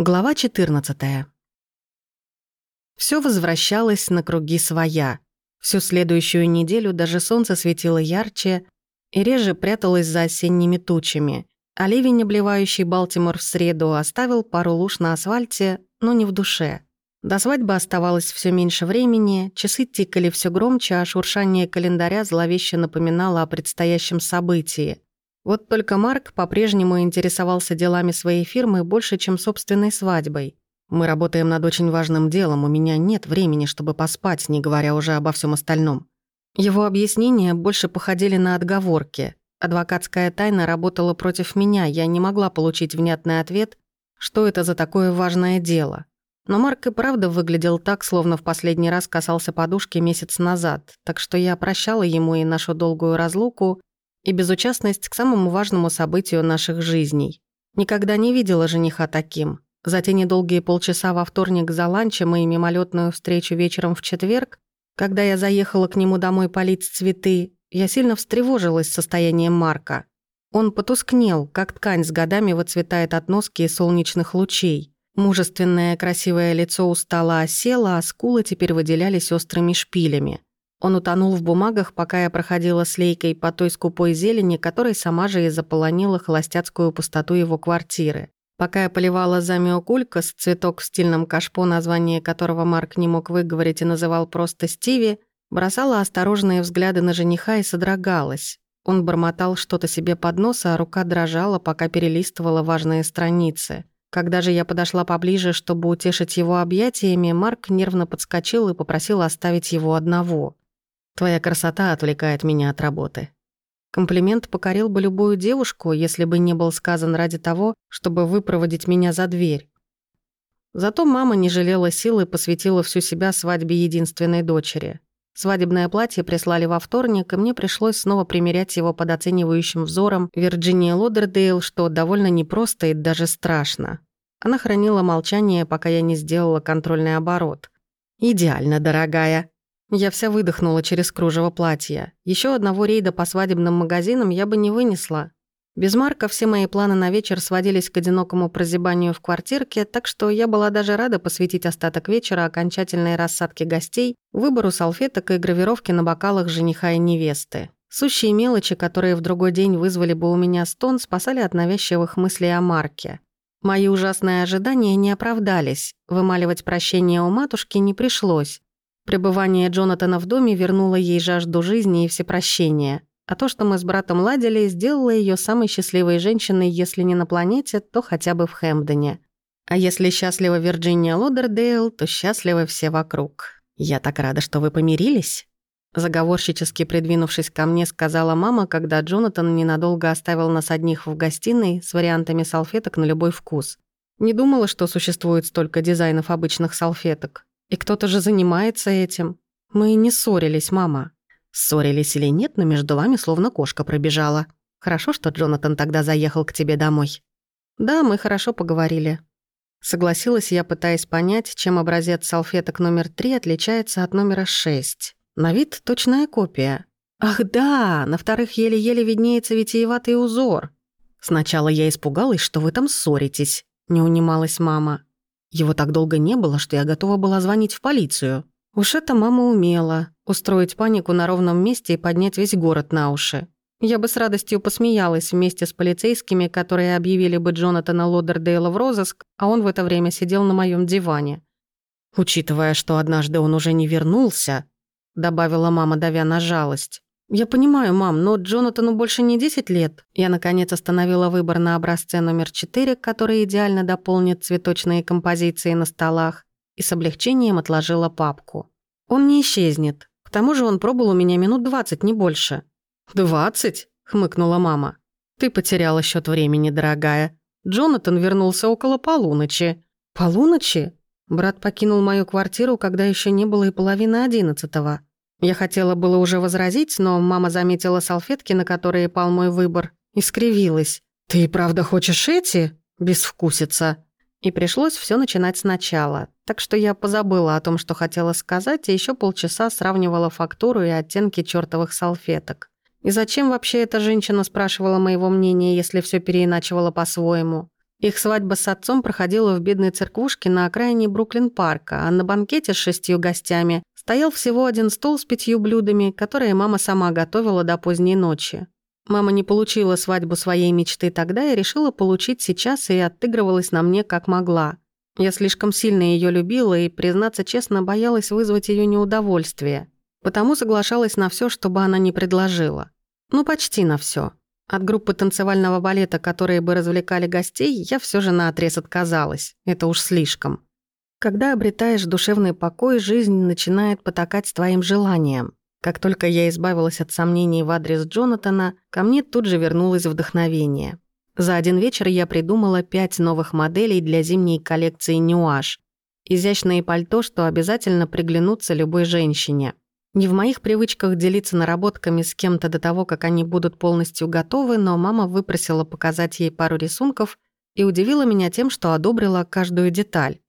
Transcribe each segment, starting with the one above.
Глава 14. Все возвращалось на круги своя. Всю следующую неделю даже солнце светило ярче и реже пряталось за осенними тучами. А ливень, обливающий Балтимор в среду, оставил пару луж на асфальте, но не в душе. До свадьбы оставалось все меньше времени, часы тикали все громче, а шуршание календаря зловеще напоминало о предстоящем событии. Вот только Марк по-прежнему интересовался делами своей фирмы больше, чем собственной свадьбой. Мы работаем над очень важным делом, у меня нет времени, чтобы поспать, не говоря уже обо всем остальном. Его объяснения больше походили на отговорки. Адвокатская тайна работала против меня, я не могла получить внятный ответ, что это за такое важное дело. Но Марк и правда выглядел так, словно в последний раз касался подушки месяц назад, так что я прощала ему и нашу долгую разлуку, и безучастность к самому важному событию наших жизней. Никогда не видела жениха таким. За те недолгие полчаса во вторник за ланчем и мимолетную встречу вечером в четверг, когда я заехала к нему домой полить цветы, я сильно встревожилась состоянием Марка. Он потускнел, как ткань с годами выцветает от носки и солнечных лучей. Мужественное красивое лицо устало осело, а скулы теперь выделялись острыми шпилями. Он утонул в бумагах, пока я проходила с лейкой по той скупой зелени, которой сама же и заполонила холостяцкую пустоту его квартиры. Пока я поливала замиокулькас, цветок в стильном кашпо, название которого Марк не мог выговорить и называл просто Стиви, бросала осторожные взгляды на жениха и содрогалась. Он бормотал что-то себе под нос, а рука дрожала, пока перелистывала важные страницы. Когда же я подошла поближе, чтобы утешить его объятиями, Марк нервно подскочил и попросил оставить его одного. Твоя красота отвлекает меня от работы. Комплимент покорил бы любую девушку, если бы не был сказан ради того, чтобы выпроводить меня за дверь. Зато мама не жалела сил и посвятила всю себя свадьбе единственной дочери. Свадебное платье прислали во вторник, и мне пришлось снова примерять его под оценивающим взором Вирджиния Лодердейл, что довольно непросто и даже страшно. Она хранила молчание, пока я не сделала контрольный оборот. «Идеально, дорогая», я вся выдохнула через кружево платья. Еще одного рейда по свадебным магазинам я бы не вынесла. Без Марка все мои планы на вечер сводились к одинокому прозябанию в квартирке, так что я была даже рада посвятить остаток вечера окончательной рассадке гостей, выбору салфеток и гравировки на бокалах жениха и невесты. Сущие мелочи, которые в другой день вызвали бы у меня стон, спасали от навязчивых мыслей о Марке. Мои ужасные ожидания не оправдались, вымаливать прощение у матушки не пришлось. Пребывание Джонатана в доме вернуло ей жажду жизни и всепрощения. А то, что мы с братом ладили, сделало ее самой счастливой женщиной, если не на планете, то хотя бы в Хэмпдоне. А если счастлива Вирджиния Лодердейл, то счастливы все вокруг. «Я так рада, что вы помирились», Заговорщически придвинувшись ко мне, сказала мама, когда Джонатан ненадолго оставил нас одних в гостиной с вариантами салфеток на любой вкус. Не думала, что существует столько дизайнов обычных салфеток. И кто-то же занимается этим. Мы не ссорились, мама. Ссорились или нет, но между вами словно кошка пробежала. Хорошо, что Джонатан тогда заехал к тебе домой. Да, мы хорошо поговорили. Согласилась я, пытаясь понять, чем образец салфеток номер три отличается от номера шесть. На вид точная копия. Ах да, на вторых еле-еле виднеется витиеватый узор. Сначала я испугалась, что вы там ссоритесь, не унималась мама. Его так долго не было, что я готова была звонить в полицию. Уж это мама умела. Устроить панику на ровном месте и поднять весь город на уши. Я бы с радостью посмеялась вместе с полицейскими, которые объявили бы Джонатана Лодердейла в розыск, а он в это время сидел на моем диване. Учитывая, что однажды он уже не вернулся, добавила мама, давя на жалость. «Я понимаю, мам, но Джонатану больше не 10 лет». Я, наконец, остановила выбор на образце номер 4, который идеально дополнит цветочные композиции на столах, и с облегчением отложила папку. «Он не исчезнет. К тому же он пробыл у меня минут 20, не больше». «Двадцать?» — хмыкнула мама. «Ты потеряла счет времени, дорогая. Джонатан вернулся около полуночи». «Полуночи?» Брат покинул мою квартиру, когда еще не было и половины одиннадцатого. Я хотела было уже возразить, но мама заметила салфетки, на которые пал мой выбор, и скривилась. «Ты правда хочешь эти?» Безвкусица. И пришлось все начинать сначала. Так что я позабыла о том, что хотела сказать, и еще полчаса сравнивала фактуру и оттенки чертовых салфеток. И зачем вообще эта женщина спрашивала моего мнения, если все переиначивала по-своему? Их свадьба с отцом проходила в бедной церквушке на окраине Бруклин-парка, а на банкете с шестью гостями стоял всего один стол с пятью блюдами, которые мама сама готовила до поздней ночи. Мама не получила свадьбу своей мечты тогда и решила получить сейчас и отыгрывалась на мне как могла. Я слишком сильно ее любила и, признаться честно, боялась вызвать ее неудовольствие. Потому соглашалась на все, чтобы она не предложила. Ну, почти на все. От группы танцевального балета, которые бы развлекали гостей, я все же наотрез отказалась. Это уж слишком. Когда обретаешь душевный покой, жизнь начинает потакать твоим желаниям. Как только я избавилась от сомнений в адрес Джонатана, ко мне тут же вернулось вдохновение. За один вечер я придумала пять новых моделей для зимней коллекции «Нюаж». Изящные пальто, что обязательно приглянутся любой женщине. Не в моих привычках делиться наработками с кем-то до того, как они будут полностью готовы, но мама выпросила показать ей пару рисунков и удивила меня тем, что одобрила каждую деталь.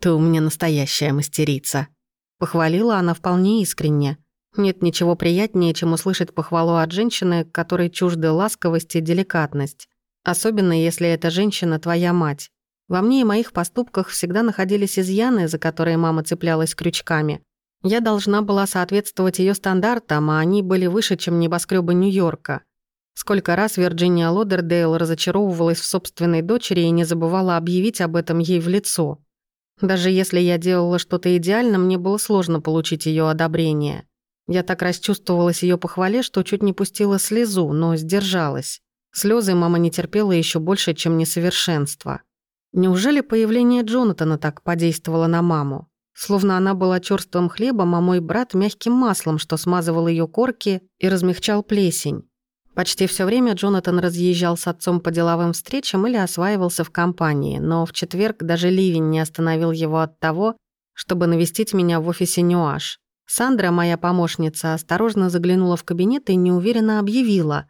«Ты у меня настоящая мастерица», — похвалила она вполне искренне. Нет ничего приятнее, чем услышать похвалу от женщины, которой чужды ласковость и деликатность. Особенно, если эта женщина твоя мать. Во мне и моих поступках всегда находились изъяны, за которые мама цеплялась крючками. Я должна была соответствовать ее стандартам, а они были выше, чем небоскребы Нью-Йорка. Сколько раз Вирджиния Лодердейл разочаровывалась в собственной дочери и не забывала объявить об этом ей в лицо. Даже если я делала что-то идеально, мне было сложно получить ее одобрение. Я так расчувствовалась ее похвале, что чуть не пустила слезу, но сдержалась. Слезы мама не терпела еще больше, чем несовершенство. Неужели появление Джонатана так подействовало на маму? Словно она была черствым хлебом, а мой брат мягким маслом, что смазывал ее корки и размягчал плесень. Почти все время Джонатан разъезжал с отцом по деловым встречам или осваивался в компании, но в четверг даже ливень не остановил его от того, чтобы навестить меня в офисе «Нюаш». Сандра, моя помощница, осторожно заглянула в кабинет и неуверенно объявила.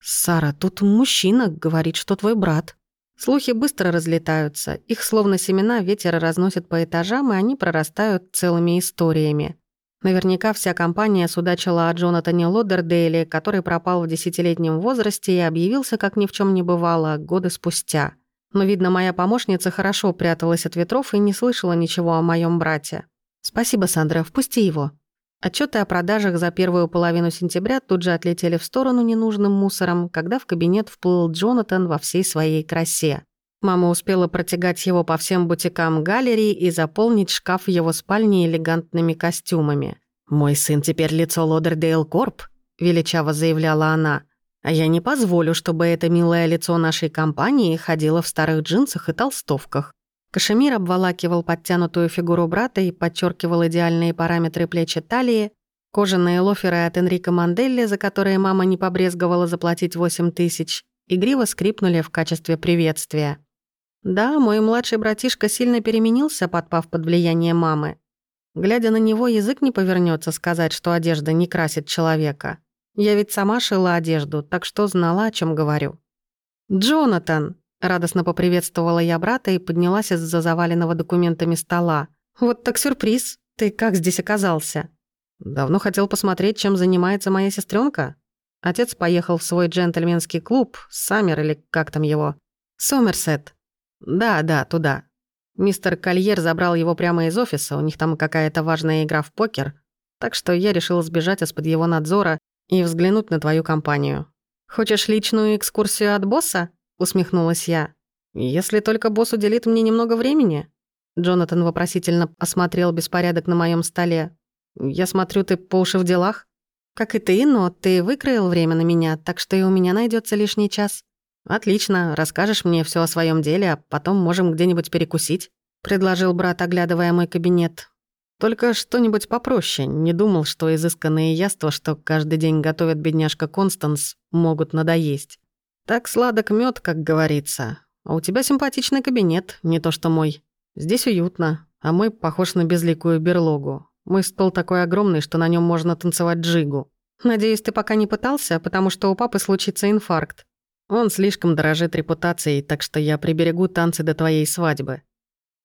«Сара, тут мужчина говорит, что твой брат». Слухи быстро разлетаются, их словно семена ветер разносит по этажам, и они прорастают целыми историями. Наверняка вся компания судачила о Джонатане Лодердейле, который пропал в десятилетнем возрасте и объявился, как ни в чем не бывало, годы спустя. Но, видно, моя помощница хорошо пряталась от ветров и не слышала ничего о моем брате. «Спасибо, Сандра, впусти его». Отчеты о продажах за первую половину сентября тут же отлетели в сторону ненужным мусором, когда в кабинет вплыл Джонатан во всей своей красе. Мама успела протягать его по всем бутикам галерей и заполнить шкаф его спальни элегантными костюмами. «Мой сын теперь лицо Лодердейл Корп», — величаво заявляла она. «А я не позволю, чтобы это милое лицо нашей компании ходило в старых джинсах и толстовках. Кашемир обволакивал подтянутую фигуру брата и подчеркивал идеальные параметры плечи талии, кожаные лоферы от Энрико Манделли, за которые мама не побрезговала заплатить 8 тысяч, игриво скрипнули в качестве приветствия. Да, мой младший братишка сильно переменился, подпав под влияние мамы. Глядя на него, язык не повернется сказать, что одежда не красит человека. Я ведь сама шила одежду, так что знала, о чем говорю. «Джонатан!» Радостно поприветствовала я брата и поднялась из-за заваленного документами стола. «Вот так сюрприз! Ты как здесь оказался?» «Давно хотел посмотреть, чем занимается моя сестренка. Отец поехал в свой джентльменский клуб, Саммер или как там его. Сомерсет. Да, да, туда. Мистер Кольер забрал его прямо из офиса, у них там какая-то важная игра в покер. Так что я решил сбежать из-под его надзора и взглянуть на твою компанию. Хочешь личную экскурсию от босса? Усмехнулась я. «Если только босс уделит мне немного времени?» Джонатан вопросительно осмотрел беспорядок на моем столе. «Я смотрю, ты по уши в делах?» «Как и ты, но ты выкроил время на меня, так что и у меня найдется лишний час». «Отлично, расскажешь мне все о своем деле, а потом можем где-нибудь перекусить», — предложил брат, оглядывая мой кабинет. «Только что-нибудь попроще. Не думал, что изысканные яства, что каждый день готовит бедняжка Констанс, могут надоесть». Так сладок мед, как говорится. А у тебя симпатичный кабинет, не то что мой. Здесь уютно, а мой похож на безликую берлогу. Мой стол такой огромный, что на нем можно танцевать джигу. Надеюсь, ты пока не пытался, потому что у папы случится инфаркт. Он слишком дорожит репутацией, так что я приберегу танцы до твоей свадьбы.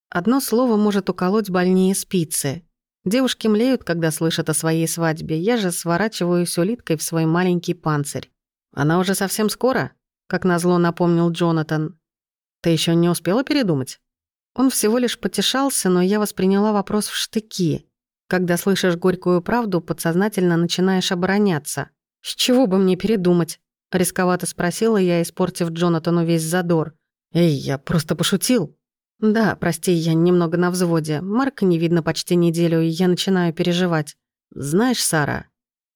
Одно слово может уколоть больнее спицы. Девушки млеют, когда слышат о своей свадьбе. Я же сворачиваюсь улиткой в свой маленький панцирь. Она уже совсем скоро? Как назло напомнил Джонатан. Ты еще не успела передумать?» Он всего лишь потешался, но я восприняла вопрос в штыки. Когда слышишь горькую правду, подсознательно начинаешь обороняться. «С чего бы мне передумать?» — рисковато спросила я, испортив Джонатану весь задор. «Эй, я просто пошутил». «Да, прости, я немного на взводе. Марка не видно почти неделю, и я начинаю переживать. Знаешь, Сара...»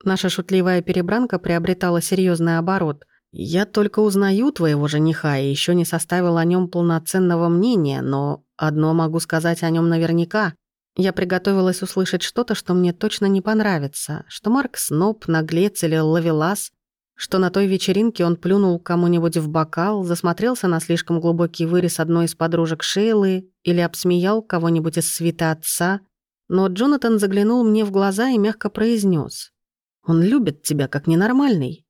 Наша шутливая перебранка приобретала серьезный оборот. «Я только узнаю твоего жениха и еще не составил о нем полноценного мнения, но одно могу сказать о нем наверняка. Я приготовилась услышать что-то, что мне точно не понравится, что Марк сноб, наглец или ловелас, что на той вечеринке он плюнул кому-нибудь в бокал, засмотрелся на слишком глубокий вырез одной из подружек Шейлы или обсмеял кого-нибудь из свита отца. Но Джонатан заглянул мне в глаза и мягко произнес: «Он любит тебя как ненормальный».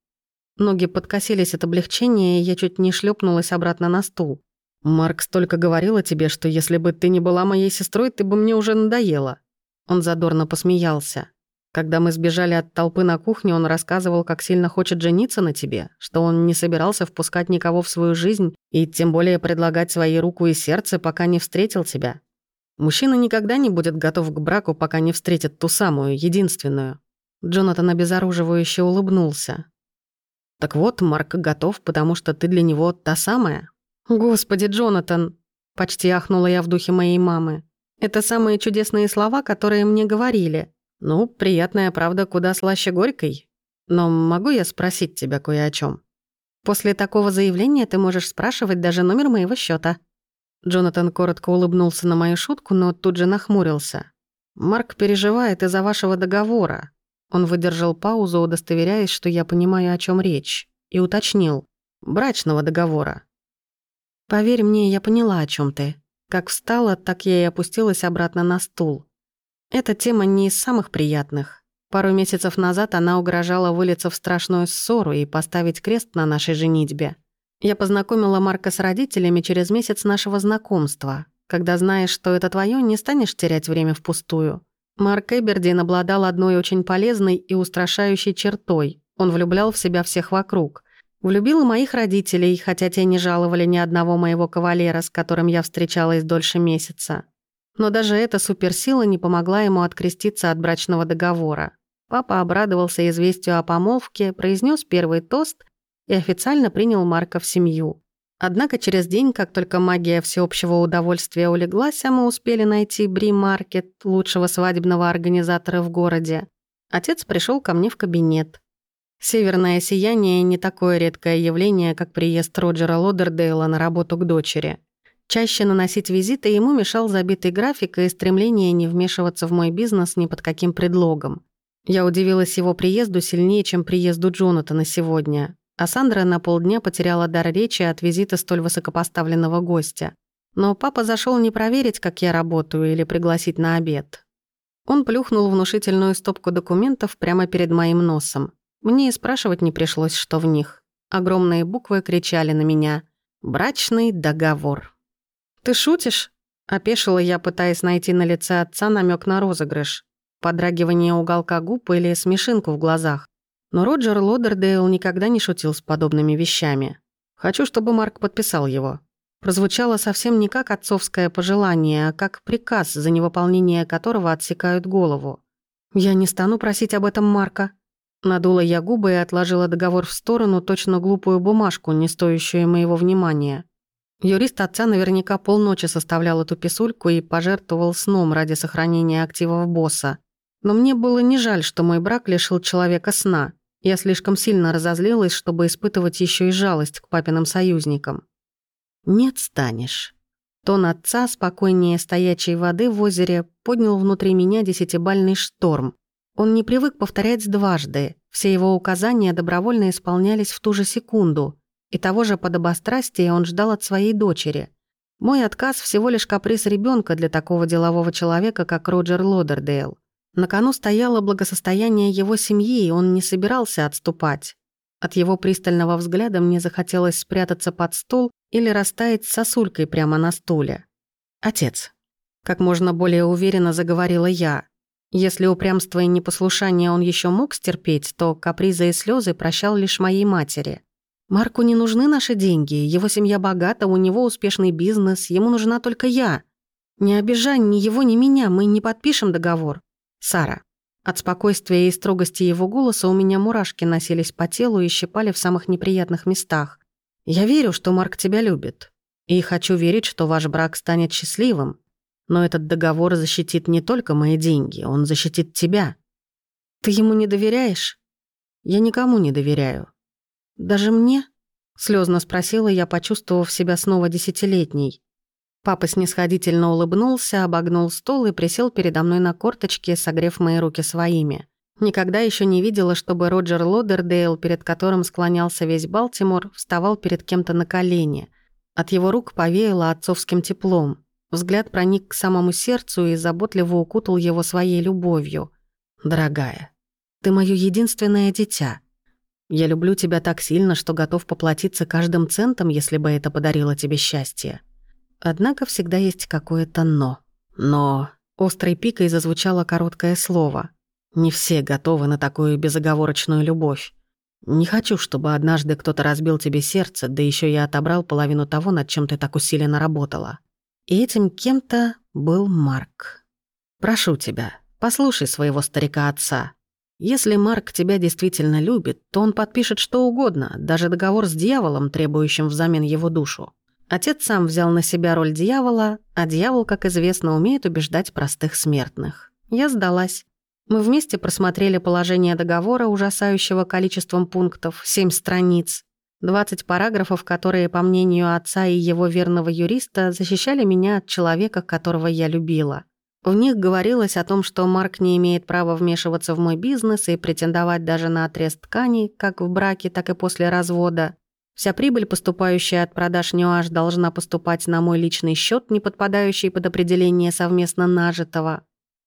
Ноги подкосились от облегчения, и я чуть не шлепнулась обратно на стул. «Марк столько говорил о тебе, что если бы ты не была моей сестрой, ты бы мне уже надоела». Он задорно посмеялся. Когда мы сбежали от толпы на кухне, он рассказывал, как сильно хочет жениться на тебе, что он не собирался впускать никого в свою жизнь и тем более предлагать свои руку и сердце, пока не встретил тебя. Мужчина никогда не будет готов к браку, пока не встретит ту самую, единственную. Джонатан обезоруживающе улыбнулся. «Так вот, Марк готов, потому что ты для него та самая». «Господи, Джонатан!» — почти ахнула я в духе моей мамы. «Это самые чудесные слова, которые мне говорили. «Ну, приятная правда куда слаще горькой. Но могу я спросить тебя кое о чем? После такого заявления ты можешь спрашивать даже номер моего счета. Джонатан коротко улыбнулся на мою шутку, но тут же нахмурился. «Марк переживает из-за вашего договора». Он выдержал паузу, удостоверяясь, что я понимаю, о чем речь, и уточнил. «Брачного договора». «Поверь мне, я поняла, о чем ты. Как встала, так я и опустилась обратно на стул. Эта тема не из самых приятных. Пару месяцев назад она угрожала вылиться в страшную ссору и поставить крест на нашей женитьбе. Я познакомила Марка с родителями через месяц нашего знакомства. Когда знаешь, что это твое, не станешь терять время впустую. Марк Эбердин обладал одной очень полезной и устрашающей чертой. Он влюблял в себя всех вокруг. Влюбил и моих родителей, хотя те не жаловали ни одного моего кавалера, с которым я встречалась дольше месяца. Но даже эта суперсила не помогла ему откреститься от брачного договора. Папа обрадовался известию о помолвке, произнес первый тост и официально принял Марка в семью. Однако через день, как только магия всеобщего удовольствия улеглась, а мы успели найти Бри-маркет, лучшего свадебного организатора в городе, отец пришел ко мне в кабинет. Северное сияние — не такое редкое явление, как приезд Роджера Лодердейла на работу к дочери. Чаще наносить визиты ему мешал забитый график и стремление не вмешиваться в мой бизнес ни под каким предлогом. Я удивилась его приезду сильнее, чем приезду Джонатана сегодня. А Сандра на полдня потеряла дар речи от визита столь высокопоставленного гостя. Но папа зашел не проверить, как я работаю, или пригласить на обед. Он плюхнул внушительную стопку документов прямо перед моим носом. Мне и спрашивать не пришлось, что в них. Огромные буквы кричали на меня «Брачный договор». «Ты шутишь?» — опешила я, пытаясь найти на лице отца намек на розыгрыш. Подрагивание уголка губ или смешинку в глазах. Но Роджер Лодердейл никогда не шутил с подобными вещами. «Хочу, чтобы Марк подписал его». Прозвучало совсем не как отцовское пожелание, а как приказ, за невыполнение которого отсекают голову. «Я не стану просить об этом Марка». Надула я губы и отложила договор в сторону, точно глупую бумажку, не стоящую моего внимания. Юрист отца наверняка полночи составлял эту писульку и пожертвовал сном ради сохранения активов босса. Но мне было не жаль, что мой брак лишил человека сна. Я слишком сильно разозлилась, чтобы испытывать еще и жалость к папиным союзникам. «Нет, станешь». Тон отца, спокойнее стоячей воды в озере, поднял внутри меня десятибальный шторм. Он не привык повторять дважды. Все его указания добровольно исполнялись в ту же секунду. И того же подобострастия он ждал от своей дочери. Мой отказ всего лишь каприз ребенка для такого делового человека, как Роджер Лодердейл. На кону стояло благосостояние его семьи, и он не собирался отступать. От его пристального взгляда мне захотелось спрятаться под стол или растаять сосулькой прямо на стуле. «Отец», — как можно более уверенно заговорила я. Если упрямство и непослушание он еще мог стерпеть, то капризы и слезы прощал лишь моей матери. Марку не нужны наши деньги, его семья богата, у него успешный бизнес, ему нужна только я. Не обижай ни его, ни меня, мы не подпишем договор. Сара. От спокойствия и строгости его голоса у меня мурашки носились по телу и щипали в самых неприятных местах. Я верю, что Марк тебя любит. И хочу верить, что ваш брак станет счастливым. Но этот договор защитит не только мои деньги, он защитит тебя. Ты ему не доверяешь? Я никому не доверяю. Даже мне? Слезно спросила я, почувствовав себя снова десятилетней. Папа снисходительно улыбнулся, обогнул стол и присел передо мной на корточке, согрев мои руки своими. Никогда еще не видела, чтобы Роджер Лодердейл, перед которым склонялся весь Балтимор, вставал перед кем-то на колени. От его рук повеяло отцовским теплом. Взгляд проник к самому сердцу и заботливо укутал его своей любовью. «Дорогая, ты моё единственное дитя. Я люблю тебя так сильно, что готов поплатиться каждым центом, если бы это подарило тебе счастье. Однако всегда есть какое-то «но». Но острой пикой зазвучало короткое слово. Не все готовы на такую безоговорочную любовь. Не хочу, чтобы однажды кто-то разбил тебе сердце, да еще я отобрал половину того, над чем ты так усиленно работала. И этим кем-то был Марк. Прошу тебя, послушай своего старика-отца. Если Марк тебя действительно любит, то он подпишет что угодно, даже договор с дьяволом, требующим взамен его душу. Отец сам взял на себя роль дьявола, а дьявол, как известно, умеет убеждать простых смертных. Я сдалась. Мы вместе просмотрели положение договора, ужасающего количеством пунктов, семь страниц, 20 параграфов, которые, по мнению отца и его верного юриста, защищали меня от человека, которого я любила. В них говорилось о том, что Марк не имеет права вмешиваться в мой бизнес и претендовать даже на отрез тканей, как в браке, так и после развода. Вся прибыль, поступающая от продаж Нюаш, должна поступать на мой личный счет, не подпадающий под определение совместно нажитого.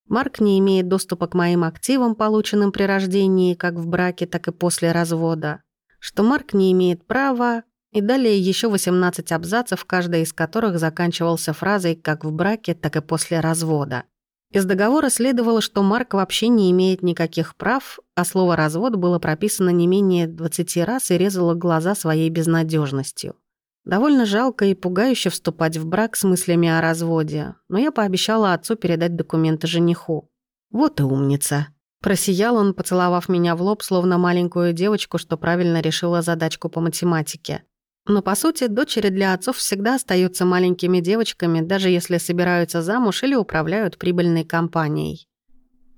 Марк не имеет доступа к моим активам, полученным при рождении, как в браке, так и после развода. Что Марк не имеет права, и далее еще 18 абзацев, каждый из которых заканчивался фразой «как в браке, так и после развода». Из договора следовало, что Марк вообще не имеет никаких прав, а слово «развод» было прописано не менее 20 раз и резало глаза своей безнадежностью. Довольно жалко и пугающе вступать в брак с мыслями о разводе, но я пообещала отцу передать документы жениху. «Вот и умница», Просиял он, поцеловав меня в лоб, словно маленькую девочку, что правильно решила задачку по математике. Но, по сути, дочери для отцов всегда остаются маленькими девочками, даже если собираются замуж или управляют прибыльной компанией.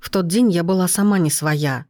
В тот день я была сама не своя.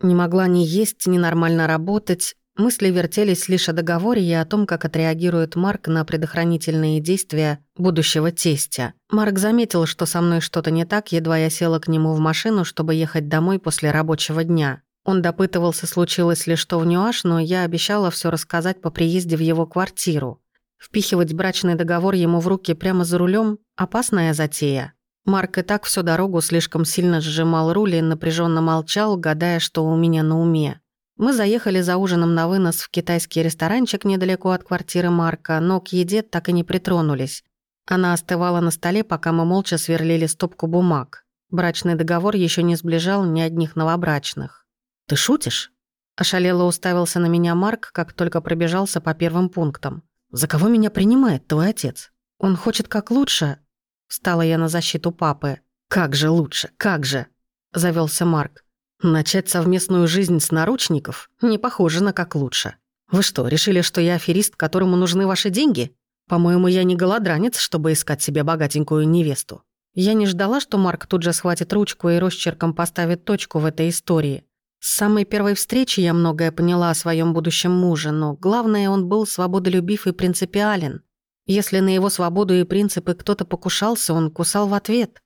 Не могла ни есть, ни нормально работать. Мысли вертелись лишь о договоре и о том, как отреагирует Марк на предохранительные действия будущего тестя. Марк заметил, что со мной что-то не так, едва я села к нему в машину, чтобы ехать домой после рабочего дня. Он допытывался, случилось ли что в Нюаш, но я обещала все рассказать по приезде в его квартиру. Впихивать брачный договор ему в руки прямо за рулем – опасная затея. Марк и так всю дорогу слишком сильно сжимал руль и напряженно молчал, гадая, что у меня на уме. Мы заехали за ужином на вынос в китайский ресторанчик недалеко от квартиры Марка, но к еде так и не притронулись. Она остывала на столе, пока мы молча сверлили стопку бумаг. Брачный договор еще не сближал ни одних новобрачных. «Ты шутишь?» Ошалело уставился на меня Марк, как только пробежался по первым пунктам. «За кого меня принимает твой отец? Он хочет как лучше?» Встала я на защиту папы. «Как же лучше, как же?» Завелся Марк. «Начать совместную жизнь с наручников не похоже на как лучше. Вы что, решили, что я аферист, которому нужны ваши деньги? По-моему, я не голодранец, чтобы искать себе богатенькую невесту». Я не ждала, что Марк тут же схватит ручку и росчерком поставит точку в этой истории. С самой первой встречи я многое поняла о своем будущем муже, но главное, он был свободолюбив и принципиален. Если на его свободу и принципы кто-то покушался, он кусал в ответ.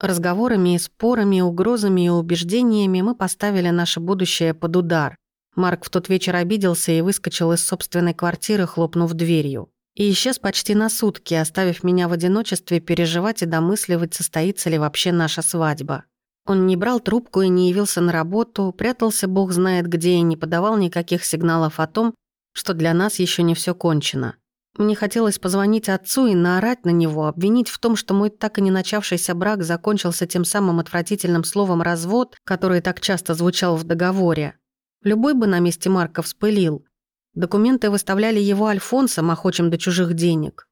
Разговорами, спорами, угрозами и убеждениями мы поставили наше будущее под удар. Марк в тот вечер обиделся и выскочил из собственной квартиры, хлопнув дверью. И исчез почти на сутки, оставив меня в одиночестве переживать и домысливать, состоится ли вообще наша свадьба. Он не брал трубку и не явился на работу, прятался бог знает где и не подавал никаких сигналов о том, что для нас еще не все кончено. Мне хотелось позвонить отцу и наорать на него, обвинить в том, что мой так и не начавшийся брак закончился тем самым отвратительным словом «развод», который так часто звучал в договоре. Любой бы на месте Марка вспылил. Документы выставляли его Альфонсом, охочим до чужих денег.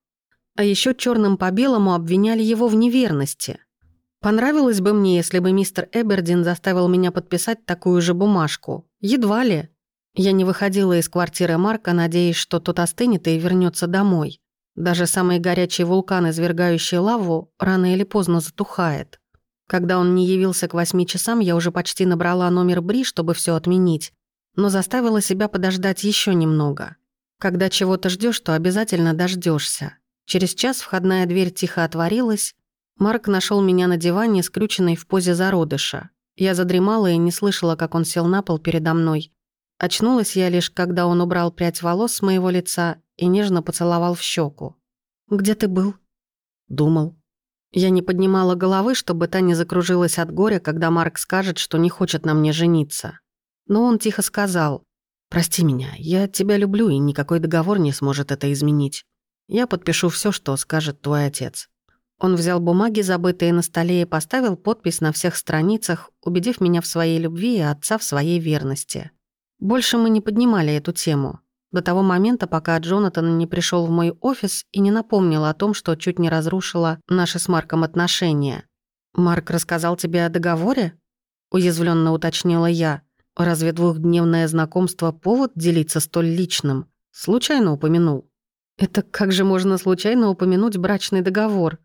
А еще черным по белому обвиняли его в неверности. Понравилось бы мне, если бы мистер Эбердин заставил меня подписать такую же бумажку. Едва ли. Я не выходила из квартиры Марка, надеясь, что тот остынет и вернется домой. Даже самый горячий вулкан, извергающий лаву, рано или поздно затухает. Когда он не явился к восьми часам, я уже почти набрала номер Бри, чтобы все отменить, но заставила себя подождать еще немного. Когда чего-то ждешь, то обязательно дождешься. Через час входная дверь тихо отворилась. Марк нашел меня на диване, скрюченной в позе зародыша. Я задремала и не слышала, как он сел на пол передо мной. Очнулась я лишь, когда он убрал прядь волос с моего лица и нежно поцеловал в щеку. «Где ты был?» «Думал». Я не поднимала головы, чтобы та не закружилась от горя, когда Марк скажет, что не хочет на мне жениться. Но он тихо сказал, «Прости меня, я тебя люблю, и никакой договор не сможет это изменить. Я подпишу все, что скажет твой отец». Он взял бумаги, забытые на столе, и поставил подпись на всех страницах, убедив меня в своей любви и отца в своей верности. Больше мы не поднимали эту тему. До того момента, пока Джонатан не пришел в мой офис и не напомнил о том, что чуть не разрушила наши с Марком отношения. «Марк рассказал тебе о договоре?» – уязвленно уточнила я. Разве двухдневное знакомство — повод делиться столь личным? Случайно упомянул. Это как же можно случайно упомянуть брачный договор?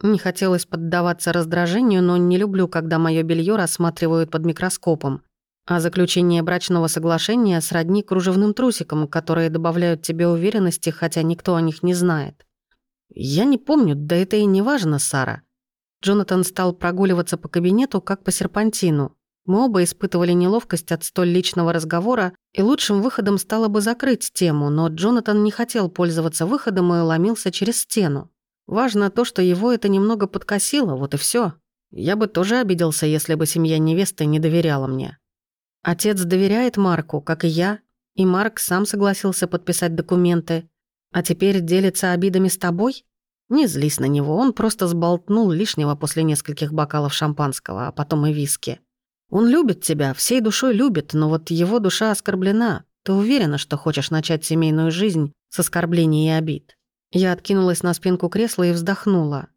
Не хотелось поддаваться раздражению, но не люблю, когда мое белье рассматривают под микроскопом. А заключение брачного соглашения сродни кружевным трусикам, которые добавляют тебе уверенности, хотя никто о них не знает. Я не помню, да это и не важно, Сара. Джонатан стал прогуливаться по кабинету, как по серпантину. Мы оба испытывали неловкость от столь личного разговора, и лучшим выходом стало бы закрыть тему, но Джонатан не хотел пользоваться выходом и ломился через стену. Важно то, что его это немного подкосило, вот и все. Я бы тоже обиделся, если бы семья невесты не доверяла мне. Отец доверяет Марку, как и я, и Марк сам согласился подписать документы. А теперь делится обидами с тобой? Не злись на него, он просто сболтнул лишнего после нескольких бокалов шампанского, а потом и виски. Он любит тебя, всей душой любит, но вот его душа оскорблена. Ты уверена, что хочешь начать семейную жизнь с оскорблений и обид?» Я откинулась на спинку кресла и вздохнула.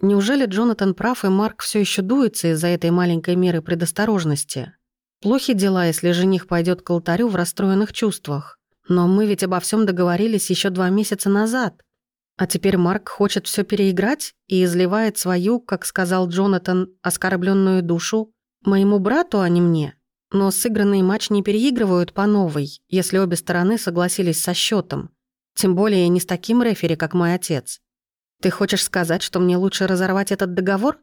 Неужели Джонатан прав, и Марк все еще дуется из-за этой маленькой меры предосторожности? Плохи дела, если жених пойдет к алтарю в расстроенных чувствах. Но мы ведь обо всем договорились еще два месяца назад. А теперь Марк хочет все переиграть и изливает свою, как сказал Джонатан, оскорбленную душу Моему брату, а не мне. Но сыгранный матч не переигрывают по новой, если обе стороны согласились со счетом. Тем более не с таким рефери, как мой отец. Ты хочешь сказать, что мне лучше разорвать этот договор?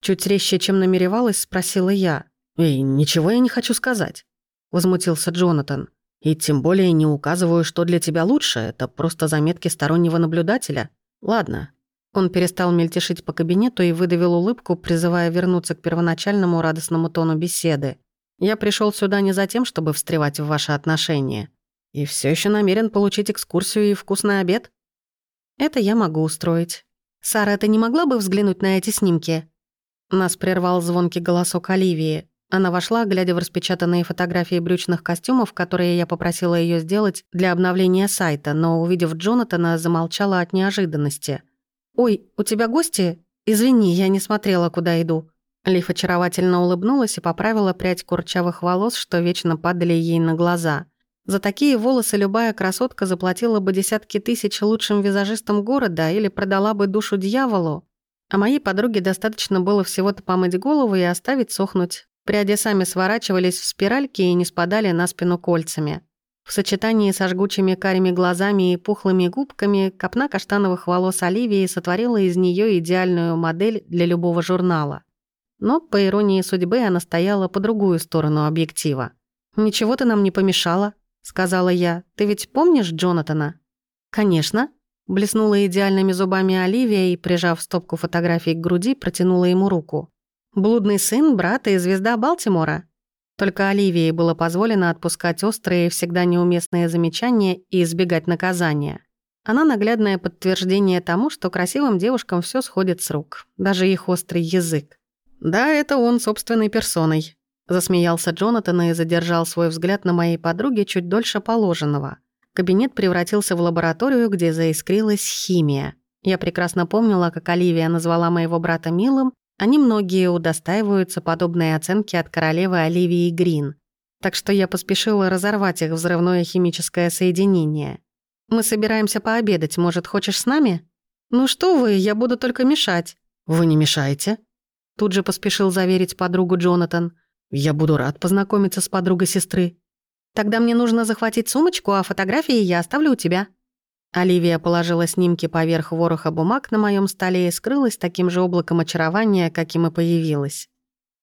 Чуть резче, чем намеревалась, спросила я. «Эй, ничего я не хочу сказать», — возмутился Джонатан. «И тем более не указываю, что для тебя лучше, это просто заметки стороннего наблюдателя. Ладно, он перестал мельтешить по кабинету и выдавил улыбку, призывая вернуться к первоначальному радостному тону беседы. «Я пришел сюда не за тем, чтобы встревать в ваши отношения. И все еще намерен получить экскурсию и вкусный обед?» «Это я могу устроить. Сара, ты не могла бы взглянуть на эти снимки?» Нас прервал звонкий голосок Оливии. Она вошла, глядя в распечатанные фотографии брючных костюмов, которые я попросила ее сделать для обновления сайта, но, увидев Джонатана, замолчала от неожиданности – «Ой, у тебя гости? Извини, я не смотрела, куда иду». Лиф очаровательно улыбнулась и поправила прядь курчавых волос, что вечно падали ей на глаза. За такие волосы любая красотка заплатила бы десятки тысяч лучшим визажистам города или продала бы душу дьяволу. А моей подруге достаточно было всего-то помыть голову и оставить сохнуть. Пряди сами сворачивались в спиральки и не спадали на спину кольцами. В сочетании со жгучими карими глазами и пухлыми губками копна каштановых волос Оливии сотворила из нее идеальную модель для любого журнала. Но, по иронии судьбы, она стояла по другую сторону объектива. «Ничего ты нам не помешала», — сказала я. «Ты ведь помнишь Джонатана?» «Конечно», — блеснула идеальными зубами Оливия и, прижав стопку фотографий к груди, протянула ему руку. «Блудный сын брата и звезда Балтимора», только Оливии было позволено отпускать острые, всегда неуместные замечания и избегать наказания. Она наглядное подтверждение тому, что красивым девушкам все сходит с рук, даже их острый язык. «Да, это он собственной персоной», — засмеялся Джонатан и задержал свой взгляд на моей подруге чуть дольше положенного. Кабинет превратился в лабораторию, где заискрилась химия. Я прекрасно помнила, как Оливия назвала моего брата милым, а немногие удостаиваются подобной оценки от королевы Оливии Грин. Так что я поспешила разорвать их взрывное химическое соединение. «Мы собираемся пообедать, может, хочешь с нами?» «Ну что вы, я буду только мешать». «Вы не мешаете?» Тут же поспешил заверить подругу Джонатан. «Я буду рад познакомиться с подругой сестры». «Тогда мне нужно захватить сумочку, а фотографии я оставлю у тебя». Оливия положила снимки поверх вороха бумаг на моем столе и скрылась таким же облаком очарования, каким и появилась.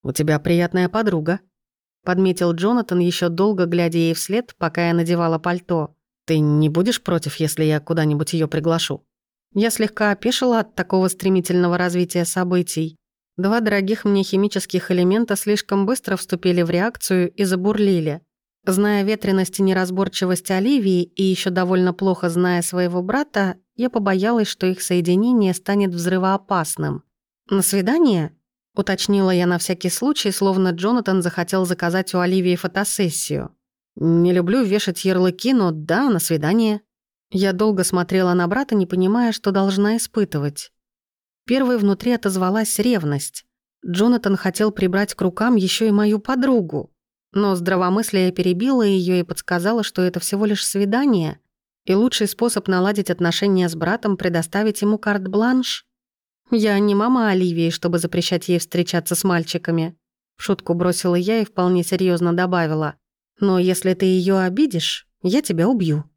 «У тебя приятная подруга», — подметил Джонатан, еще долго глядя ей вслед, пока я надевала пальто. «Ты не будешь против, если я куда-нибудь ее приглашу?» Я слегка опешила от такого стремительного развития событий. Два дорогих мне химических элемента слишком быстро вступили в реакцию и забурлили. Зная ветренность и неразборчивость Оливии и еще довольно плохо зная своего брата, я побоялась, что их соединение станет взрывоопасным. «На свидание?» — уточнила я на всякий случай, словно Джонатан захотел заказать у Оливии фотосессию. «Не люблю вешать ярлыки, но да, на свидание». Я долго смотрела на брата, не понимая, что должна испытывать. Первой внутри отозвалась ревность. Джонатан хотел прибрать к рукам еще и мою подругу. Но здравомыслие перебило ее и подсказало, что это всего лишь свидание, и лучший способ наладить отношения с братом — предоставить ему карт-бланш. Я не мама Оливии, чтобы запрещать ей встречаться с мальчиками. Шутку бросила я и вполне серьезно добавила. Но если ты ее обидишь, я тебя убью.